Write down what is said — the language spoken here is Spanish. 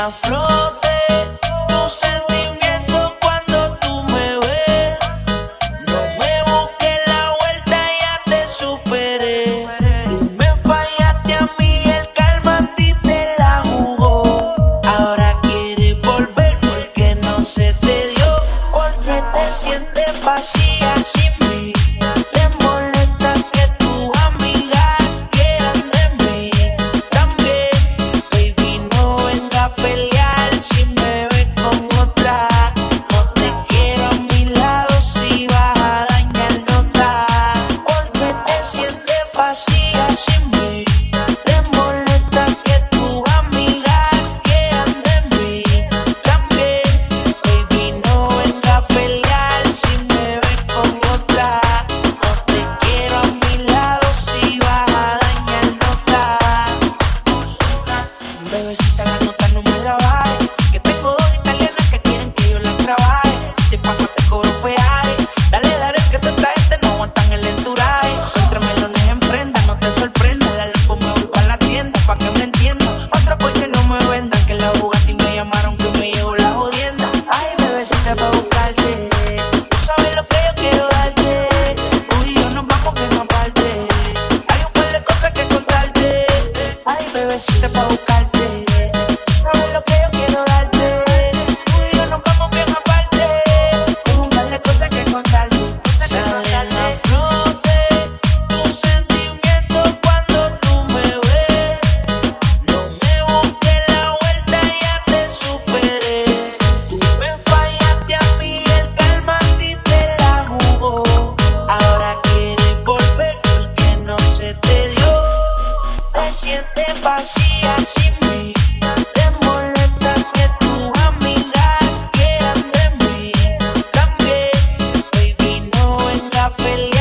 a flote tus sentimientos cuando tú me ves. No me busques la vuelta, ya te superé. Tú me fallaste a mí, el calma a ti te la jugó. Ahora quieres volver porque no se te dio. Porque te sientes vacía The a. Siente vacía Ashimi, te molesta que tu amiga queda en mí, cambie, baby no esta feliz.